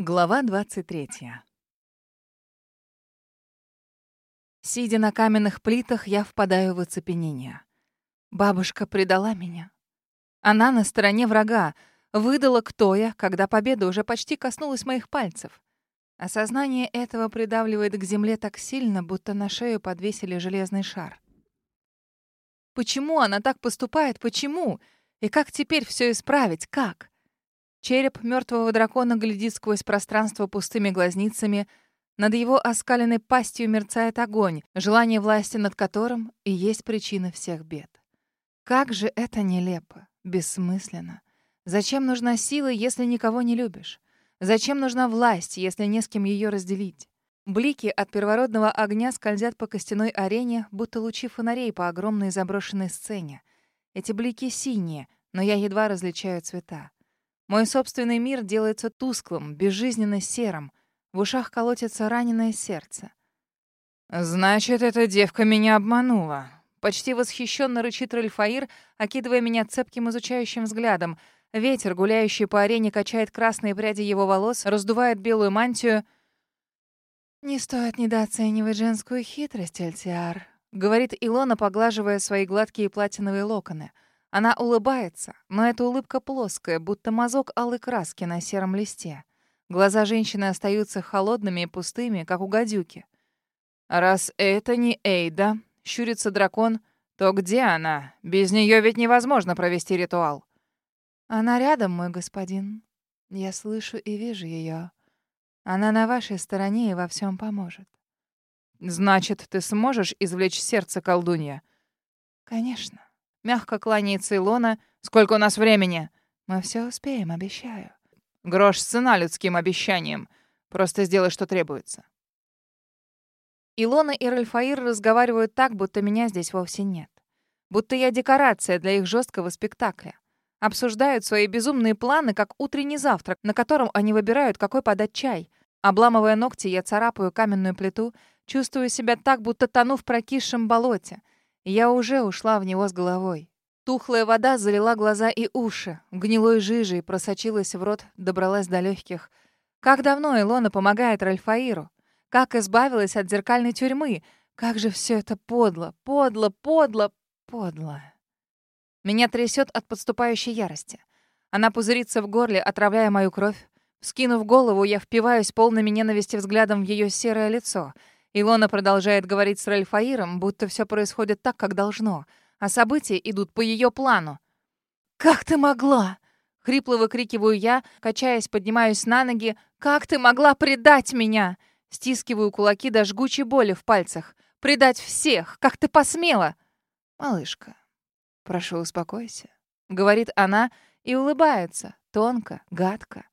Глава 23. Сидя на каменных плитах, я впадаю в оцепенение. Бабушка предала меня. Она на стороне врага, выдала, кто я, когда победа уже почти коснулась моих пальцев. Осознание этого придавливает к земле так сильно, будто на шею подвесили железный шар. Почему она так поступает? Почему? И как теперь все исправить? Как? Череп мертвого дракона глядит сквозь пространство пустыми глазницами. Над его оскаленной пастью мерцает огонь, желание власти над которым и есть причина всех бед. Как же это нелепо, бессмысленно. Зачем нужна сила, если никого не любишь? Зачем нужна власть, если не с кем ее разделить? Блики от первородного огня скользят по костяной арене, будто лучи фонарей по огромной заброшенной сцене. Эти блики синие, но я едва различаю цвета. Мой собственный мир делается тусклым, безжизненно серым. В ушах колотится раненое сердце. «Значит, эта девка меня обманула». Почти восхищенно рычит Ральфаир, окидывая меня цепким изучающим взглядом. Ветер, гуляющий по арене, качает красные пряди его волос, раздувает белую мантию. «Не стоит недооценивать женскую хитрость, Эльтиар», — говорит Илона, поглаживая свои гладкие платиновые локоны — она улыбается, но эта улыбка плоская, будто мазок алой краски на сером листе. Глаза женщины остаются холодными и пустыми, как у гадюки. «Раз это не Эйда», — щурится дракон, — «то где она? Без нее ведь невозможно провести ритуал». «Она рядом, мой господин. Я слышу и вижу ее. Она на вашей стороне и во всем поможет». «Значит, ты сможешь извлечь сердце колдунья?» «Конечно». Мягко кланяется Илона. «Сколько у нас времени?» «Мы все успеем, обещаю». «Грош цена людским обещаниям. Просто сделай, что требуется». Илона и Ральфаир разговаривают так, будто меня здесь вовсе нет. Будто я декорация для их жесткого спектакля. Обсуждают свои безумные планы, как утренний завтрак, на котором они выбирают, какой подать чай. Обламывая ногти, я царапаю каменную плиту, чувствую себя так, будто тону в прокисшем болоте — я уже ушла в него с головой. Тухлая вода залила глаза и уши, гнилой жижей просочилась в рот, добралась до легких. Как давно Илона помогает Ральфаиру? Как избавилась от зеркальной тюрьмы? Как же все это подло, подло, подло, подло. Меня трясет от подступающей ярости. Она пузырится в горле, отравляя мою кровь. Скинув голову, я впиваюсь полными ненависти взглядом в ее серое лицо — Илона продолжает говорить с Ральфаиром, будто все происходит так, как должно, а события идут по ее плану. «Как ты могла?» — хрипло выкрикиваю я, качаясь, поднимаюсь на ноги. «Как ты могла предать меня?» Стискиваю кулаки до жгучей боли в пальцах. «Предать всех! Как ты посмела?» «Малышка, прошу, успокойся», — говорит она и улыбается, тонко, гадко.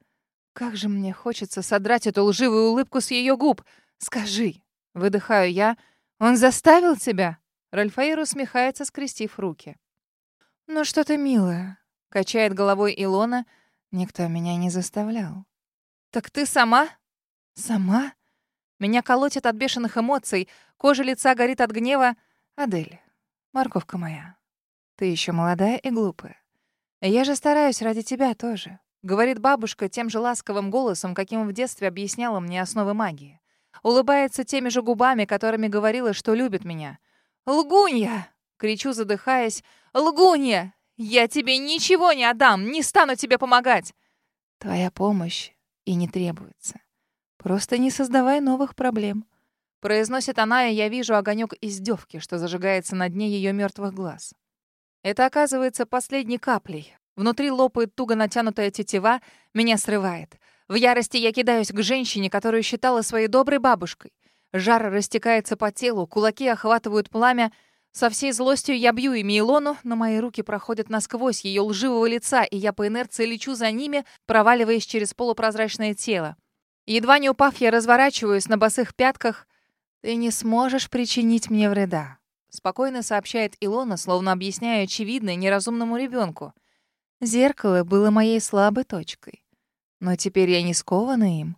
Как же мне хочется содрать эту лживую улыбку с ее губ. «Скажи, Выдыхаю я. «Он заставил тебя?» Ральфаир усмехается, скрестив руки. «Ну что ты, милая?» — качает головой Илона. «Никто меня не заставлял». «Так ты сама?» «Сама?» Меня колотит от бешеных эмоций, кожа лица горит от гнева. «Адель, морковка моя, ты еще молодая и глупая. Я же стараюсь ради тебя тоже», — говорит бабушка тем же ласковым голосом, каким в детстве объясняла мне основы магии. Улыбается теми же губами, которыми говорила, что любит меня. «Лгунья!» — кричу, задыхаясь. «Лгунья! Я тебе ничего не отдам! Не стану тебе помогать!» «Твоя помощь и не требуется. Просто не создавай новых проблем». Произносит она, и я вижу огонек издевки, что зажигается на дне ее мертвых глаз. Это оказывается последней каплей. Внутри лопает туго натянутая тетива, меня срывает. В ярости я кидаюсь к женщине, которую считала своей доброй бабушкой. Жар растекается по телу, кулаки охватывают пламя. Со всей злостью я бью ими Илону, но мои руки проходят насквозь ее лживого лица, и я по инерции лечу за ними, проваливаясь через полупрозрачное тело. Едва не упав, я разворачиваюсь на босых пятках. «Ты не сможешь причинить мне вреда», — спокойно сообщает Илона, словно объясняя очевидное неразумному ребенку. «Зеркало было моей слабой точкой. Но теперь я не скована им.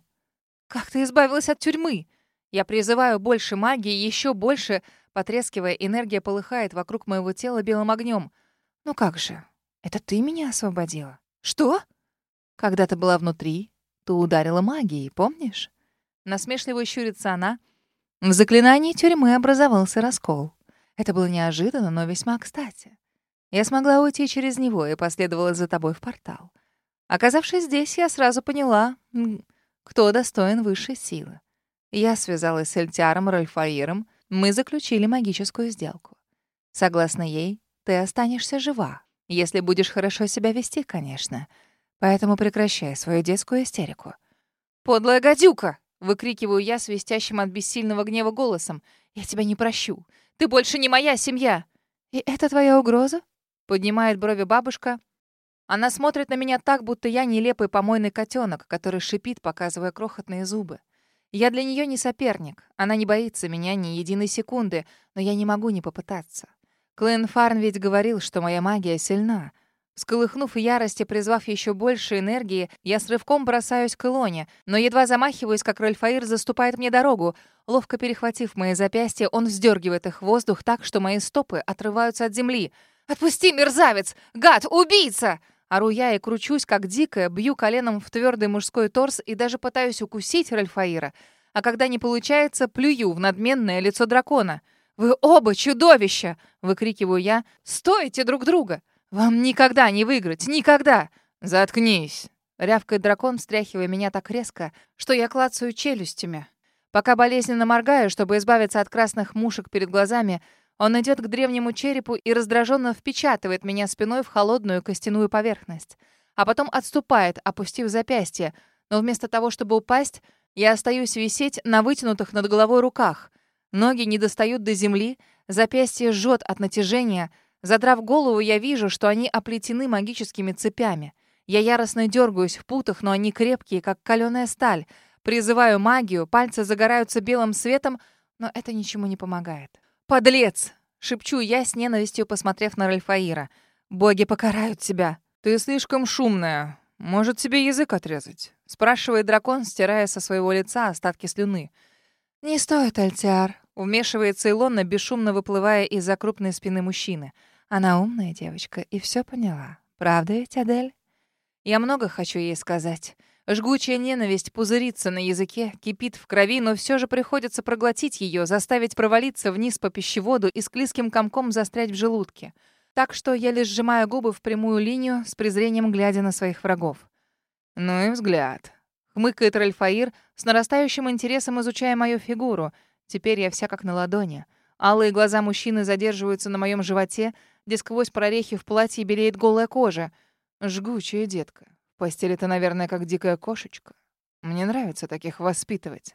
Как ты избавилась от тюрьмы? Я призываю больше магии, еще больше, потрескивая, энергия полыхает вокруг моего тела белым огнем. Ну как же? Это ты меня освободила? Что? Когда ты была внутри, Ты ударила магией, помнишь? Насмешливо щурится она. В заклинании тюрьмы образовался раскол. Это было неожиданно, но весьма кстати. Я смогла уйти через него и последовала за тобой в портал. Оказавшись здесь, я сразу поняла, кто достоин высшей силы. Я связалась с Эльтяром Ральфаиром, мы заключили магическую сделку. Согласно ей, ты останешься жива, если будешь хорошо себя вести, конечно. Поэтому прекращай свою детскую истерику. «Подлая гадюка!» — выкрикиваю я свистящим от бессильного гнева голосом. «Я тебя не прощу. Ты больше не моя семья!» «И это твоя угроза?» — поднимает брови бабушка. Она смотрит на меня так, будто я нелепый помойный котенок, который шипит, показывая крохотные зубы. Я для нее не соперник. Она не боится меня ни единой секунды, но я не могу не попытаться. Клейн Фарн ведь говорил, что моя магия сильна. Сколыхнув ярость и призвав еще больше энергии, я с рывком бросаюсь к Илоне, но едва замахиваюсь, как Ральфаир заступает мне дорогу. Ловко перехватив мои запястья, он вздергивает их в воздух так, что мои стопы отрываются от земли. «Отпусти, мерзавец! Гад! Убийца!» Ору я и кручусь, как дикая, бью коленом в твердый мужской торс и даже пытаюсь укусить Ральфаира. А когда не получается, плюю в надменное лицо дракона. «Вы оба чудовища!» — выкрикиваю я. «Стойте друг друга!» «Вам никогда не выиграть! Никогда!» «Заткнись!» — рявкает дракон, встряхивая меня так резко, что я клацаю челюстями. Пока болезненно моргаю, чтобы избавиться от красных мушек перед глазами, он идет к древнему черепу и раздраженно впечатывает меня спиной в холодную костяную поверхность. А потом отступает, опустив запястье. Но вместо того, чтобы упасть, я остаюсь висеть на вытянутых над головой руках. Ноги не достают до земли, запястье жжет от натяжения — Задрав голову, я вижу, что они оплетены магическими цепями. Я яростно дергаюсь в путах, но они крепкие, как каленая сталь. Призываю магию, пальцы загораются белым светом, но это ничему не помогает. «Подлец!» — шепчу я с ненавистью, посмотрев на Ральфаира. «Боги покарают тебя!» «Ты слишком шумная. Может, тебе язык отрезать?» — спрашивает дракон, стирая со своего лица остатки слюны. «Не стоит, Альтиар», — вмешивается Илона, бесшумно выплывая из-за крупной спины мужчины. Она умная девочка и все поняла. Правда ведь, Адель? Я много хочу ей сказать. Жгучая ненависть пузырится на языке, кипит в крови, но все же приходится проглотить ее, заставить провалиться вниз по пищеводу и с клизким комком застрять в желудке. Так что я лишь сжимаю губы в прямую линию, с презрением глядя на своих врагов. «Ну и взгляд», — хмыкает Ральфаир, с нарастающим интересом изучая мою фигуру. Теперь я вся как на ладони. Алые глаза мужчины задерживаются на моем животе, где сквозь прорехи в платье белеет голая кожа. Жгучая детка. Постели ты, наверное, как дикая кошечка. Мне нравится таких воспитывать.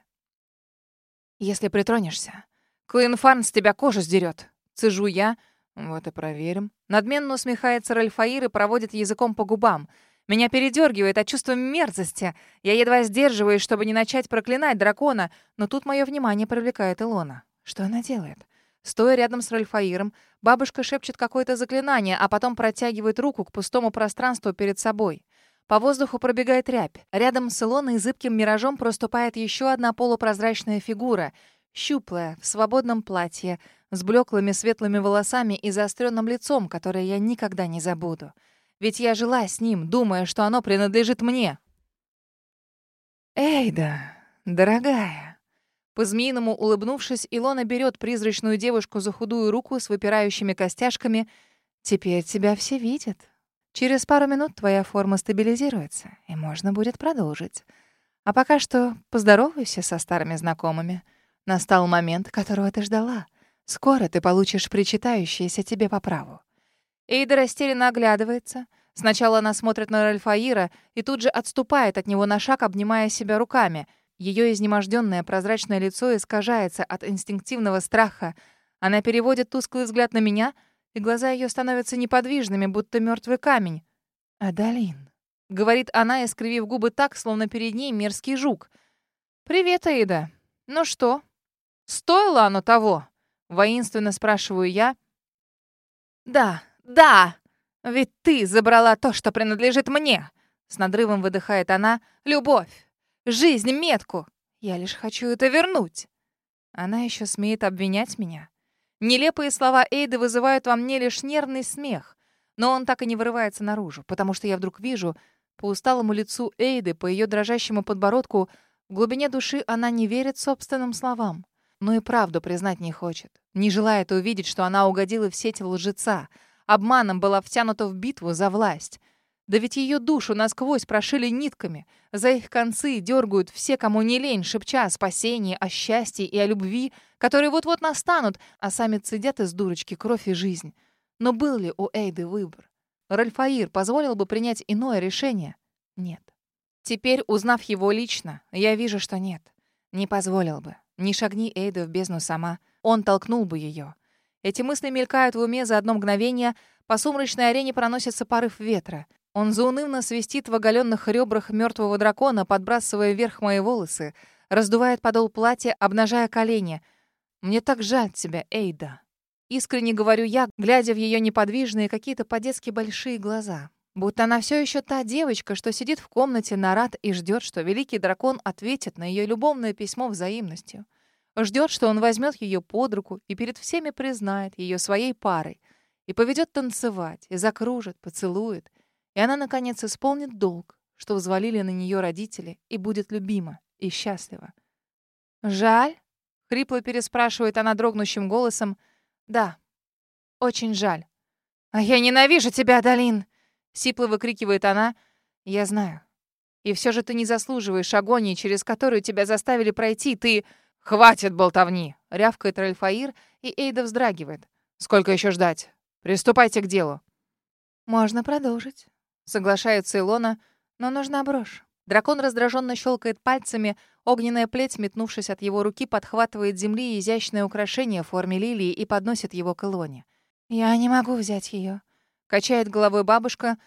Если притронешься, Клин Фарн с тебя кожу сдерет. Цежу я. Вот и проверим. Надменно усмехается Ральфаир и проводит языком по губам. Меня передергивает от чувства мерзости. Я едва сдерживаюсь, чтобы не начать проклинать дракона, но тут мое внимание привлекает Илона. Что она делает? Стоя рядом с Ральфаиром, бабушка шепчет какое-то заклинание, а потом протягивает руку к пустому пространству перед собой. По воздуху пробегает рябь. Рядом с Илоной зыбким миражом проступает еще одна полупрозрачная фигура. Щуплая, в свободном платье, с блеклыми светлыми волосами и заостренным лицом, которое я никогда не забуду. Ведь я жила с ним, думая, что оно принадлежит мне. «Эйда, дорогая», по-змеиному улыбнувшись, Илона берет призрачную девушку за худую руку с выпирающими костяшками. «Теперь тебя все видят. Через пару минут твоя форма стабилизируется, и можно будет продолжить. А пока что поздоровайся со старыми знакомыми. Настал момент, которого ты ждала. Скоро ты получишь причитающееся тебе по праву». Эйда растерянно оглядывается. Сначала она смотрит на Ральфаира и тут же отступает от него на шаг, обнимая себя руками — ее изнеможденное прозрачное лицо искажается от инстинктивного страха. Она переводит тусклый взгляд на меня, и глаза ее становятся неподвижными, будто мертвый камень. «Адалин», — говорит она, искривив губы так, словно перед ней мерзкий жук. «Привет, Аида. Ну что, стоило оно того?» — воинственно спрашиваю я. «Да, да, ведь ты забрала то, что принадлежит мне!» С надрывом выдыхает она. «Любовь! жизнь метку. Я лишь хочу это вернуть. Она еще смеет обвинять меня. Нелепые слова Эйды вызывают во мне лишь нервный смех, но он так и не вырывается наружу, потому что я вдруг вижу, По усталому лицу Эйды, по ее дрожащему подбородку, в глубине души она не верит собственным словам, но и правду признать не хочет. Не желает увидеть, что она угодила в сеть лжеца, обманом была втянута в битву за власть. Да ведь ее душу насквозь прошили нитками. За их концы дергают все, кому не лень, шепча о спасении, о счастье и о любви, которые вот-вот настанут, а сами цедят из дурочки кровь и жизнь. Но был ли у Эйды выбор? Ральфаир позволил бы принять иное решение? Нет. Теперь, узнав его лично, я вижу, что нет. Не позволил бы. Не шагни Эйда в бездну сама. Он толкнул бы ее. Эти мысли мелькают в уме за одно мгновение. По сумрачной арене проносится порыв ветра. Он заунывно свистит в оголенных ребрах мертвого дракона, подбрасывая вверх мои волосы, раздувает подол платья, обнажая колени. «Мне так жаль тебя, Эйда». Искренне говорю я, глядя в ее неподвижные, какие-то по-детски большие глаза. Будто она все еще та девочка, что сидит в комнате на рад и ждет, что великий дракон ответит на ее любовное письмо взаимностью. Ждет, что он возьмет ее под руку и перед всеми признает ее своей парой, и поведет танцевать, и закружит, поцелует — и она, наконец, исполнит долг, что взвалили на нее родители, и будет любима и счастлива. «Жаль?» — хрипло переспрашивает она дрогнущим голосом. «Да, очень жаль». «А я ненавижу тебя, Долин!» — сипло выкрикивает она. «Я знаю. И все же ты не заслуживаешь агонии, через которую тебя заставили пройти. Ты...» «Хватит болтовни!» — рявкает Ральфаир, и Эйда вздрагивает. «Сколько еще ждать? Приступайте к делу». «Можно продолжить». Соглашается Илона, но нужна брошь. Дракон раздраженно щелкает пальцами, огненная плеть, метнувшись от его руки, подхватывает земли изящное украшение в форме лилии и подносит его к Илоне. «Я не могу взять ее», — качает головой бабушка,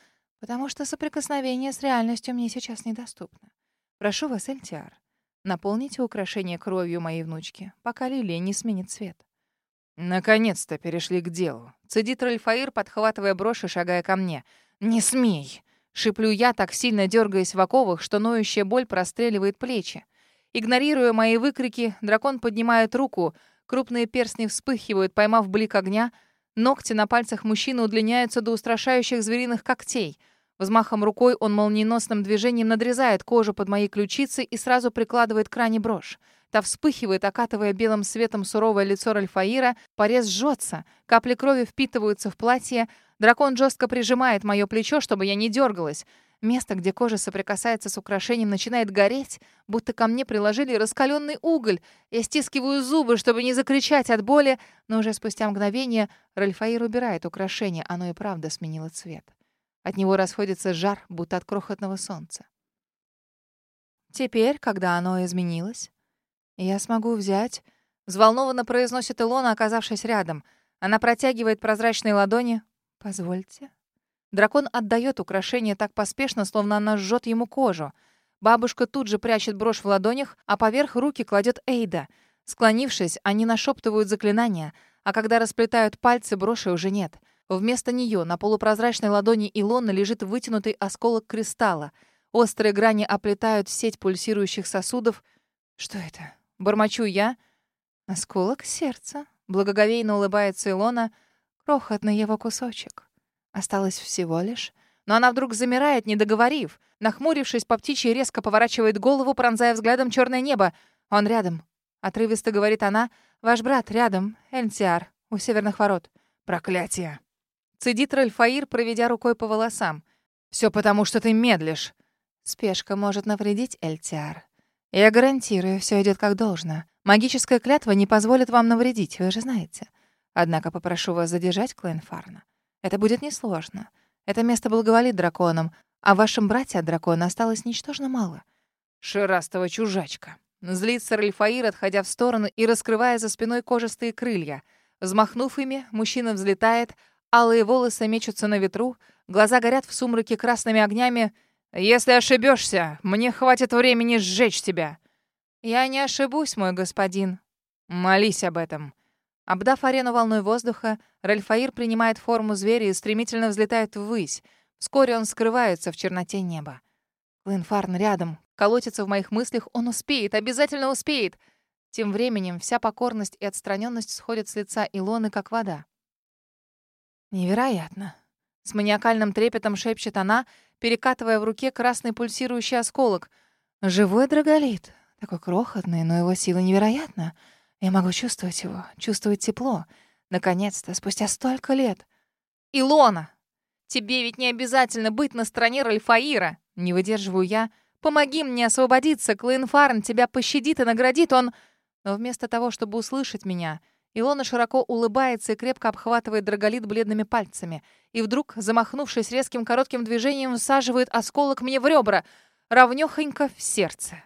«потому что соприкосновение с реальностью мне сейчас недоступно. Прошу вас, Эльтиар, наполните украшение кровью моей внучки, пока лилия не сменит цвет». «Наконец-то перешли к делу», — цедит Ральфаир, подхватывая брошь и шагая ко мне — «Не смей!» — шиплю я, так сильно дергаясь в оковах, что ноющая боль простреливает плечи. Игнорируя мои выкрики, дракон поднимает руку, крупные перстни вспыхивают, поймав блик огня, ногти на пальцах мужчины удлиняются до устрашающих звериных когтей. Взмахом рукой он молниеносным движением надрезает кожу под моей ключицей и сразу прикладывает к ране брошь. Та вспыхивает, окатывая белым светом суровое лицо Ральфаира, порез жжется, капли крови впитываются в платье, Дракон жестко прижимает мое плечо, чтобы я не дергалась. Место, где кожа соприкасается с украшением, начинает гореть, будто ко мне приложили раскаленный уголь. Я стискиваю зубы, чтобы не закричать от боли, но уже спустя мгновение Ральфаир убирает украшение, оно и правда сменило цвет. От него расходится жар, будто от крохотного солнца. Теперь, когда оно изменилось, я смогу взять... Взволнованно произносит Илона, оказавшись рядом. Она протягивает прозрачные ладони, «Позвольте». Дракон отдает украшение так поспешно, словно она жжет ему кожу. Бабушка тут же прячет брошь в ладонях, а поверх руки кладет Эйда. Склонившись, они нашептывают заклинания, а когда расплетают пальцы, броши уже нет. Вместо нее на полупрозрачной ладони Илоны лежит вытянутый осколок кристалла. Острые грани оплетают сеть пульсирующих сосудов. «Что это?» — бормочу я. «Осколок сердца», — благоговейно улыбается Илона — Крохотный его кусочек. Осталось всего лишь. Но она вдруг замирает, не договорив. Нахмурившись, по птичьи резко поворачивает голову, пронзая взглядом черное небо. Он рядом. Отрывисто говорит она. «Ваш брат рядом, Эльтиар, у северных ворот». «Проклятие!» Цедит Ральфаир, проведя рукой по волосам. «Все потому, что ты медлишь». «Спешка может навредить, Эльтиар. Я гарантирую, все идет как должно. Магическая клятва не позволит вам навредить, вы же знаете. Однако попрошу вас задержать Клейнфарна. Это будет несложно. Это место благоволит драконам, а вашем брате от дракона осталось ничтожно мало. Шерастого чужачка. Злится Ральфаир, отходя в сторону и раскрывая за спиной кожистые крылья. Взмахнув ими, мужчина взлетает, алые волосы мечутся на ветру, глаза горят в сумраке красными огнями. «Если ошибешься, мне хватит времени сжечь тебя». «Я не ошибусь, мой господин». «Молись об этом». Обдав арену волной воздуха, Ральфаир принимает форму зверя и стремительно взлетает ввысь. Вскоре он скрывается в черноте неба. Клинфарн рядом, колотится в моих мыслях, он успеет, обязательно успеет. Тем временем вся покорность и отстраненность сходят с лица Илоны, как вода. Невероятно. С маниакальным трепетом шепчет она, перекатывая в руке красный пульсирующий осколок. «Живой драголит. Такой крохотный, но его сила невероятна. Я могу чувствовать его, чувствовать тепло. Наконец-то, спустя столько лет. Илона! Тебе ведь не обязательно быть на стороне Ральфаира. Не выдерживаю я. Помоги мне освободиться. Клейнфарн тебя пощадит и наградит. Он... Но вместо того, чтобы услышать меня, Илона широко улыбается и крепко обхватывает Драголит бледными пальцами. И вдруг, замахнувшись резким коротким движением, всаживает осколок мне в ребра, равнёхонько в сердце.